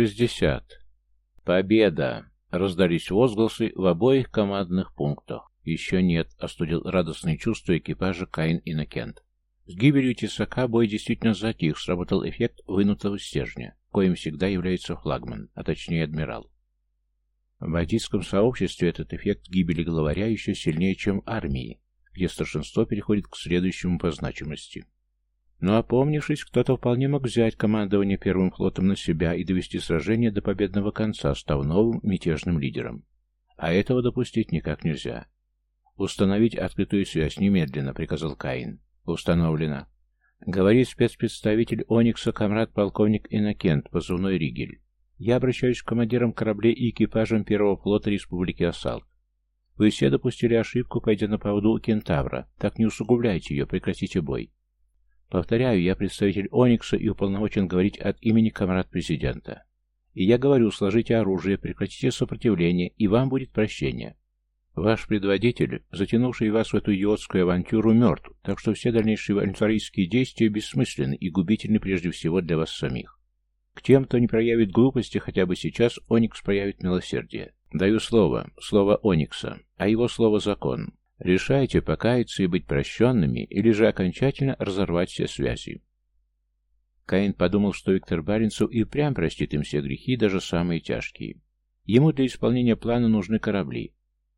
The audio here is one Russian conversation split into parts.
шестьдесят. Победа! Раздались возгласы в обоих командных пунктах. Еще нет, остудил радостные чувства экипажа Каин и Накент. С гибелью тесака бой действительно затих, сработал эффект вынутого стержня, коим всегда является флагман, а точнее адмирал. В бандитском сообществе этот эффект гибели главаря еще сильнее, чем армии, где старшинство переходит к следующему по значимости. Но опомнившись, кто-то вполне мог взять командование Первым флотом на себя и довести сражение до победного конца, став новым мятежным лидером. А этого допустить никак нельзя. «Установить открытую связь немедленно», — приказал Каин. «Установлено». Говорит спецпредставитель Оникса, комрад-полковник Иннокент, позывной Ригель. Я обращаюсь к командирам кораблей и экипажам Первого флота Республики Асалт. Вы все допустили ошибку, пойдя на поводу у Кентавра. Так не усугубляйте ее, прекратите бой. Повторяю, я представитель Оникса и уполномочен говорить от имени комрад-президента. И я говорю, сложите оружие, прекратите сопротивление, и вам будет прощение. Ваш предводитель, затянувший вас в эту идиотскую авантюру, мертв, так что все дальнейшие волонтаристские действия бессмысленны и губительны прежде всего для вас самих. К тем, кто не проявит глупости хотя бы сейчас, Оникс проявит милосердие. Даю слово, слово Оникса, а его слово закон. Решайте, покаяться и быть прощенными, или же окончательно разорвать все связи. Каин подумал, что Виктор Баренцев и прям простит им все грехи, даже самые тяжкие. Ему для исполнения плана нужны корабли.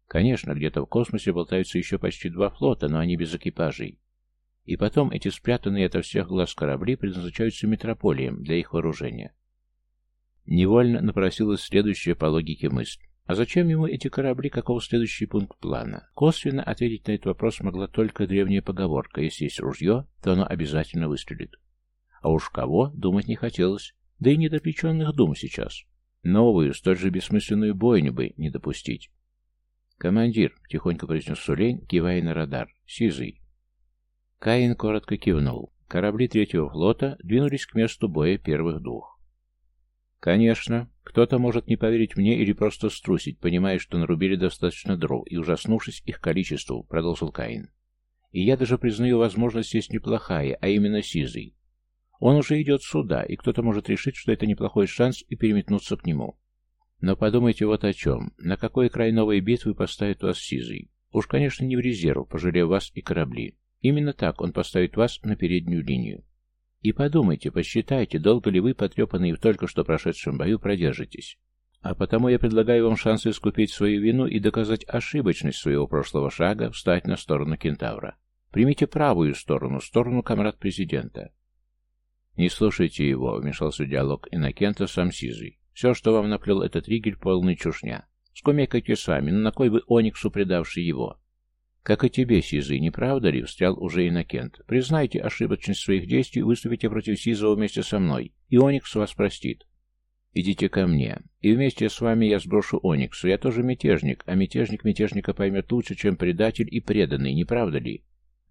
Конечно, где-то в космосе болтаются еще почти два флота, но они без экипажей. И потом эти спрятанные ото всех глаз корабли предназначаются метрополиям для их вооружения. Невольно напросилась следующая по логике мысль. А зачем ему эти корабли, каков следующий пункт плана? Косвенно ответить на этот вопрос могла только древняя поговорка. Если есть ружье, то оно обязательно выстрелит. А уж кого, думать не хотелось. Да и недопеченных дум сейчас. Новую, столь же бессмысленную бойню бы не допустить. «Командир», — тихонько произнес Сулейн, кивая на радар, — «сизый». Каин коротко кивнул. Корабли третьего флота двинулись к месту боя первых двух. Конечно, кто-то может не поверить мне или просто струсить, понимая, что нарубили достаточно дров, и ужаснувшись их количеству, продолжил Каин. И я даже признаю, возможность есть неплохая, а именно сизый. Он уже идет сюда, и кто-то может решить, что это неплохой шанс и переметнуться к нему. Но подумайте вот о чем. На какой край новой битвы поставит вас Сизый? Уж, конечно, не в резерв, пожалев вас и корабли. Именно так он поставит вас на переднюю линию. И подумайте, посчитайте, долго ли вы, потрепанные в только что прошедшем бою, продержитесь. А потому я предлагаю вам шанс искупить свою вину и доказать ошибочность своего прошлого шага, встать на сторону кентавра. Примите правую сторону, сторону комрад-президента. Не слушайте его, вмешался в диалог Иннокента сам Сизый. Все, что вам наплел этот Ригель, полный чушня. Скумекайте сами, но на кой вы Ониксу предавший его? «Как и тебе, Сизый, не правда ли?» — встрял уже Иннокент. «Признайте ошибочность своих действий, выступите против Сизова вместе со мной, и Оникс вас простит. Идите ко мне, и вместе с вами я сброшу Ониксу. Я тоже мятежник, а мятежник мятежника поймет лучше, чем предатель и преданный, не правда ли?»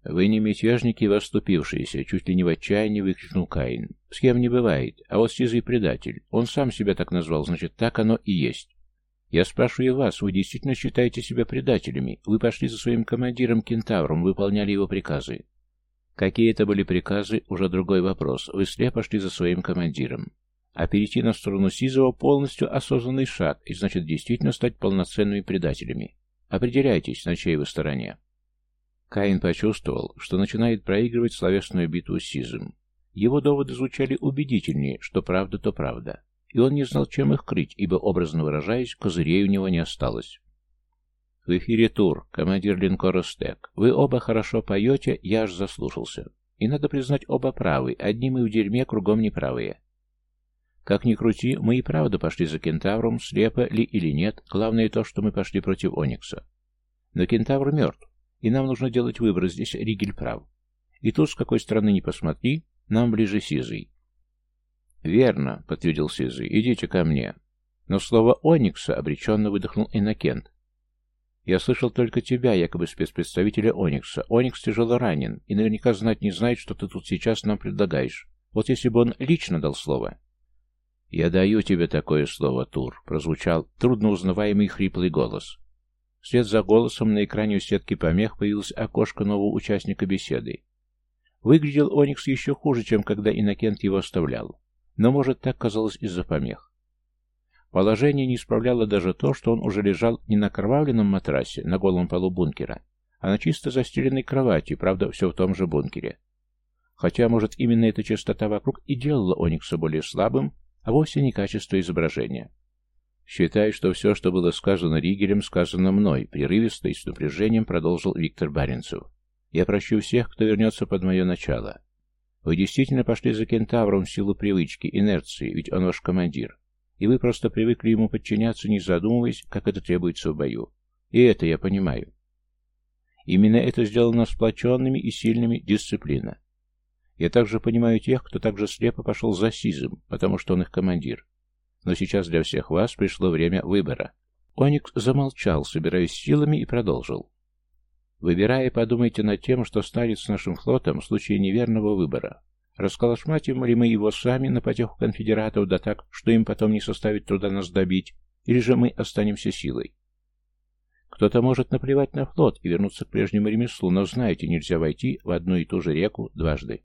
«Вы не мятежники, воступившиеся», — чуть ли не в отчаянии выкрикнул Каин. «С кем не бывает, а вот Сизый предатель. Он сам себя так назвал, значит, так оно и есть». Я спрашиваю вас, вы действительно считаете себя предателями? Вы пошли за своим командиром Кентавром, выполняли его приказы. Какие это были приказы, уже другой вопрос. Вы слепо шли за своим командиром. А перейти на сторону Сизова полностью осознанный шаг, и значит действительно стать полноценными предателями. Определяйтесь, на чьей вы стороне. Каин почувствовал, что начинает проигрывать словесную битву с Сизом. Его доводы звучали убедительнее, что правда то правда и он не знал, чем их крыть, ибо, образно выражаясь, козырей у него не осталось. В эфире Тур, командир линкора Стек. Вы оба хорошо поете, я аж заслушался. И надо признать, оба правы, одни мы в дерьме, кругом неправые. Как ни крути, мы и правда пошли за кентавром, слепо ли или нет, главное то, что мы пошли против Оникса. Но кентавр мертв, и нам нужно делать выбор, здесь Ригель прав. И тут, с какой стороны ни посмотри, нам ближе Сизый. «Верно», — подтвердил Сизый. «Идите ко мне». Но слово «Оникса» обреченно выдохнул Иннокент. «Я слышал только тебя, якобы спецпредставителя Оникса. Оникс тяжело ранен, и наверняка знать не знает, что ты тут сейчас нам предлагаешь. Вот если бы он лично дал слово». «Я даю тебе такое слово, Тур», — прозвучал трудноузнаваемый хриплый голос. Вслед за голосом на экране у сетки помех появилось окошко нового участника беседы. Выглядел Оникс еще хуже, чем когда Иннокент его оставлял. Но, может, так казалось из-за помех. Положение не исправляло даже то, что он уже лежал не на кровавленном матрасе на голом полу бункера, а на чисто застеленной кровати, правда, все в том же бункере. Хотя, может, именно эта частота вокруг и делала Оникса более слабым, а вовсе не качество изображения. «Считай, что все, что было сказано Ригелем, сказано мной», прерывисто и с напряжением продолжил Виктор Баренцев. «Я прощу всех, кто вернется под мое начало. Вы действительно пошли за кентавром в силу привычки, инерции, ведь он ваш командир. И вы просто привыкли ему подчиняться, не задумываясь, как это требуется в бою. И это я понимаю. Именно это сделано сплоченными и сильными дисциплина. Я также понимаю тех, кто также слепо пошел за Сизом, потому что он их командир. Но сейчас для всех вас пришло время выбора. Оникс замолчал, собираясь силами, и продолжил. Выбирая, подумайте над тем, что станет с нашим флотом в случае неверного выбора. Расколошматим ли мы его сами на потеху конфедератов, да так, что им потом не составит труда нас добить, или же мы останемся силой? Кто-то может наплевать на флот и вернуться к прежнему ремеслу, но знаете, нельзя войти в одну и ту же реку дважды.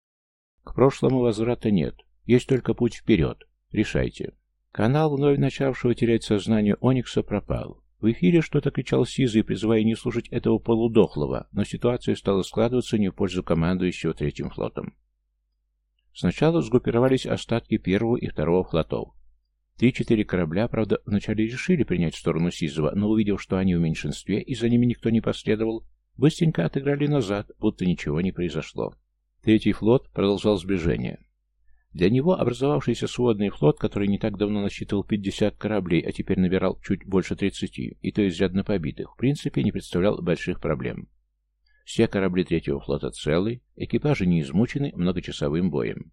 К прошлому возврата нет, есть только путь вперед. Решайте. Канал, вновь начавшего терять сознание Оникса, пропал. В эфире что-то кричал Сизый, призывая не слушать этого полудохлого, но ситуация стала складываться не в пользу командующего третьим флотом. Сначала сгруппировались остатки первого и второго флотов. Три-четыре корабля, правда, вначале решили принять сторону Сизова, но увидев, что они в меньшинстве и за ними никто не последовал, быстренько отыграли назад, будто ничего не произошло. Третий флот продолжал сближение. Для него образовавшийся сводный флот, который не так давно насчитывал 50 кораблей, а теперь набирал чуть больше 30, и то изрядно побитых, в принципе не представлял больших проблем. Все корабли третьего флота целы, экипажи не измучены многочасовым боем.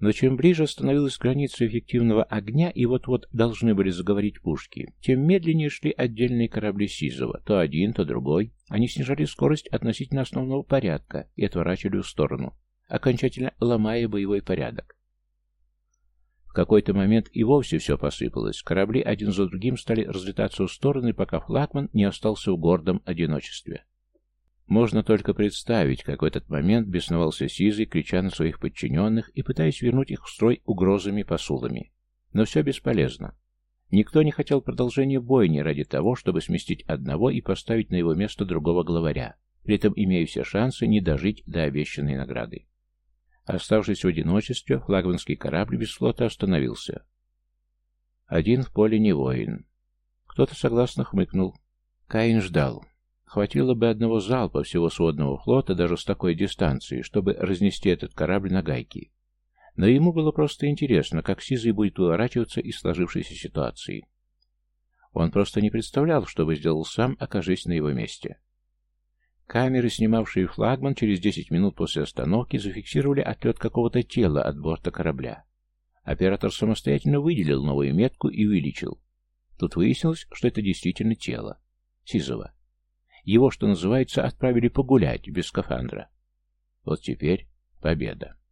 Но чем ближе становилась граница эффективного огня, и вот-вот должны были заговорить пушки, тем медленнее шли отдельные корабли Сизова, то один, то другой. Они снижали скорость относительно основного порядка и отворачивали в сторону, окончательно ломая боевой порядок. В какой-то момент и вовсе все посыпалось. Корабли один за другим стали разлетаться в стороны, пока флагман не остался в гордом одиночестве. Можно только представить, как в этот момент бесновался Сизый, крича на своих подчиненных и пытаясь вернуть их в строй угрозами-посулами. Но все бесполезно. Никто не хотел продолжения бойни ради того, чтобы сместить одного и поставить на его место другого главаря, при этом имея все шансы не дожить до обещанной награды. Оставшись в одиночестве, флагманский корабль без флота остановился. Один в поле не воин. Кто-то согласно хмыкнул. Каин ждал. Хватило бы одного залпа всего сводного флота даже с такой дистанции, чтобы разнести этот корабль на гайки. Но ему было просто интересно, как Сизый будет уворачиваться из сложившейся ситуации. Он просто не представлял, что бы сделал сам, окажись на его месте. Камеры, снимавшие флагман, через 10 минут после остановки зафиксировали отлет какого-то тела от борта корабля. Оператор самостоятельно выделил новую метку и увеличил. Тут выяснилось, что это действительно тело. Сизова. Его, что называется, отправили погулять без скафандра. Вот теперь победа.